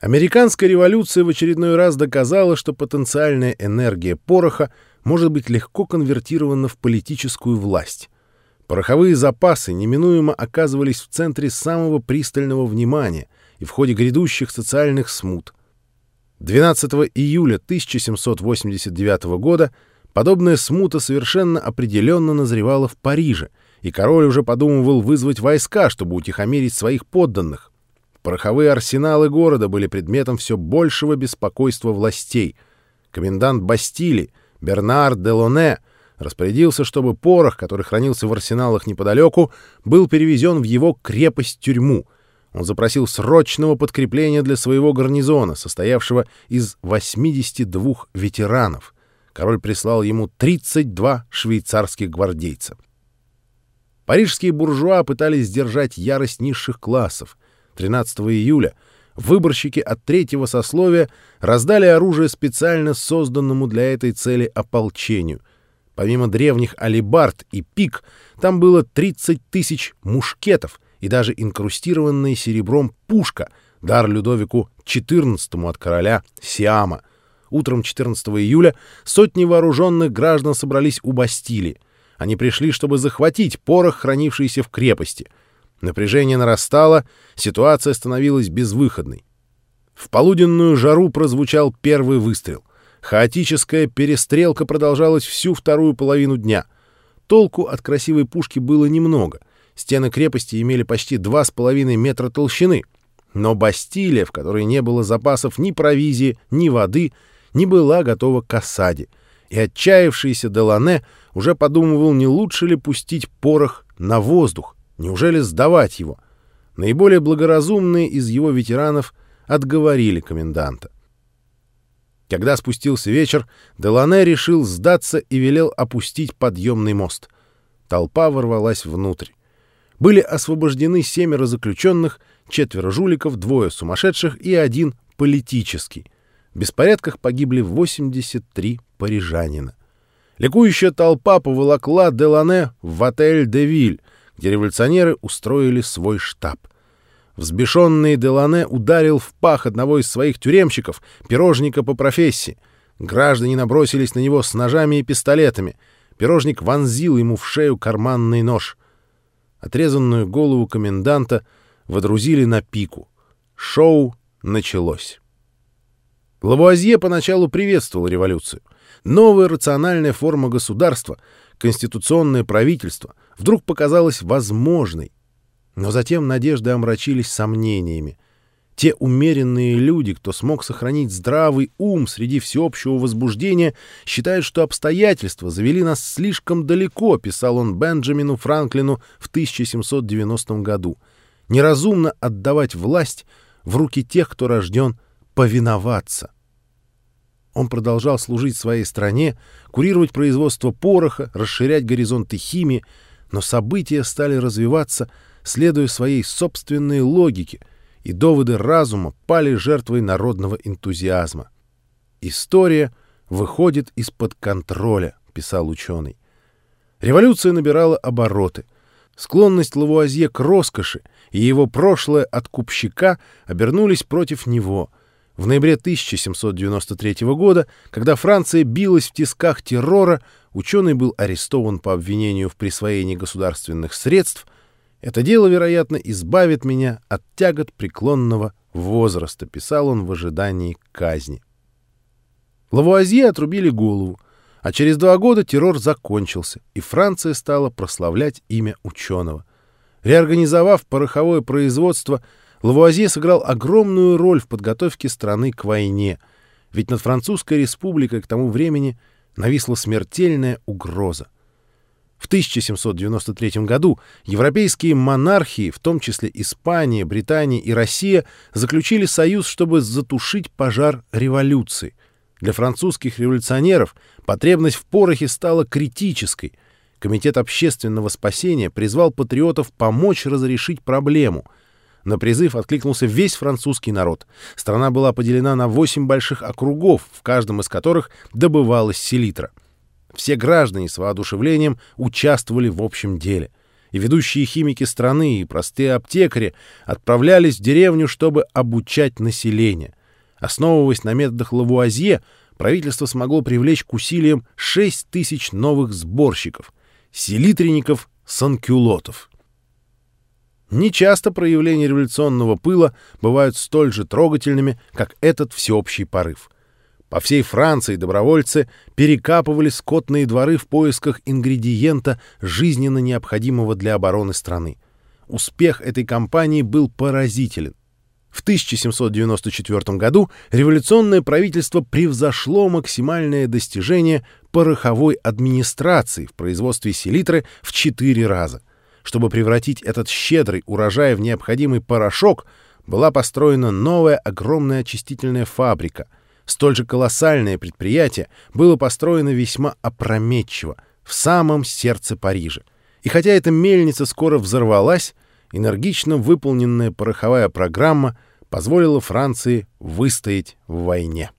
Американская революция в очередной раз доказала, что потенциальная энергия пороха может быть легко конвертирована в политическую власть. Пороховые запасы неминуемо оказывались в центре самого пристального внимания и в ходе грядущих социальных смут. 12 июля 1789 года подобная смута совершенно определенно назревала в Париже, и король уже подумывал вызвать войска, чтобы утихомирить своих подданных. Пороховые арсеналы города были предметом все большего беспокойства властей. Комендант Бастили, Бернар де Лоне, распорядился, чтобы порох, который хранился в арсеналах неподалеку, был перевезен в его крепость-тюрьму. Он запросил срочного подкрепления для своего гарнизона, состоявшего из 82 ветеранов. Король прислал ему 32 швейцарских гвардейца. Парижские буржуа пытались сдержать ярость низших классов. 13 июля выборщики от третьего сословия раздали оружие специально созданному для этой цели ополчению. Помимо древних алибард и пик, там было 30 тысяч мушкетов и даже инкрустированная серебром пушка, дар Людовику XIV от короля Сиама. Утром 14 июля сотни вооруженных граждан собрались у Бастилии. Они пришли, чтобы захватить порох, хранившийся в крепости — Напряжение нарастало, ситуация становилась безвыходной. В полуденную жару прозвучал первый выстрел. Хаотическая перестрелка продолжалась всю вторую половину дня. Толку от красивой пушки было немного. Стены крепости имели почти два с половиной метра толщины. Но Бастилия, в которой не было запасов ни провизии, ни воды, не была готова к осаде. И отчаявшийся Делане уже подумывал, не лучше ли пустить порох на воздух. Неужели сдавать его? Наиболее благоразумные из его ветеранов отговорили коменданта. Когда спустился вечер, Делане решил сдаться и велел опустить подъемный мост. Толпа ворвалась внутрь. Были освобождены семеро заключенных, четверо жуликов, двое сумасшедших и один политический. В беспорядках погибли 83 парижанина. Ликующая толпа поволокла Делане в отель «Девиль», где революционеры устроили свой штаб. Взбешенный Делане ударил в пах одного из своих тюремщиков, пирожника по профессии. Граждане набросились на него с ножами и пистолетами. Пирожник вонзил ему в шею карманный нож. Отрезанную голову коменданта водрузили на пику. Шоу началось. Лавуазье поначалу приветствовал революцию. Новая рациональная форма государства, конституционное правительство — вдруг показалась возможной. Но затем надежды омрачились сомнениями. Те умеренные люди, кто смог сохранить здравый ум среди всеобщего возбуждения, считают, что обстоятельства завели нас слишком далеко, писал он Бенджамину Франклину в 1790 году. Неразумно отдавать власть в руки тех, кто рожден повиноваться. Он продолжал служить своей стране, курировать производство пороха, расширять горизонты химии, но события стали развиваться, следуя своей собственной логике, и доводы разума пали жертвой народного энтузиазма. «История выходит из-под контроля», — писал ученый. Революция набирала обороты. Склонность Лавуазье к роскоши и его прошлое от купщика обернулись против него — в ноябре 1793 года, когда Франция билась в тисках террора, ученый был арестован по обвинению в присвоении государственных средств. Это дело, вероятно, избавит меня от тягот преклонного возраста, писал он в ожидании казни. Лавуазье отрубили голову, а через два года террор закончился, и Франция стала прославлять имя ученого. Реорганизовав пороховое производство, Лавуазье сыграл огромную роль в подготовке страны к войне, ведь над Французской республикой к тому времени нависла смертельная угроза. В 1793 году европейские монархии, в том числе Испания, Британия и Россия, заключили союз, чтобы затушить пожар революции. Для французских революционеров потребность в порохе стала критической. Комитет общественного спасения призвал патриотов помочь разрешить проблему — на призыв откликнулся весь французский народ. Страна была поделена на восемь больших округов, в каждом из которых добывалась селитра. Все граждане с воодушевлением участвовали в общем деле. и ведущие химики страны, и простые аптекари отправлялись в деревню, чтобы обучать население. Основываясь на методах Лавуазье, правительство смогло привлечь к усилиям 6 тысяч новых сборщиков, селитренников, санкюлотов. Нечасто проявления революционного пыла бывают столь же трогательными, как этот всеобщий порыв. По всей Франции добровольцы перекапывали скотные дворы в поисках ингредиента, жизненно необходимого для обороны страны. Успех этой кампании был поразителен. В 1794 году революционное правительство превзошло максимальное достижение пороховой администрации в производстве селитры в четыре раза. Чтобы превратить этот щедрый урожай в необходимый порошок, была построена новая огромная очистительная фабрика. Столь же колоссальное предприятие было построено весьма опрометчиво, в самом сердце Парижа. И хотя эта мельница скоро взорвалась, энергично выполненная пороховая программа позволила Франции выстоять в войне.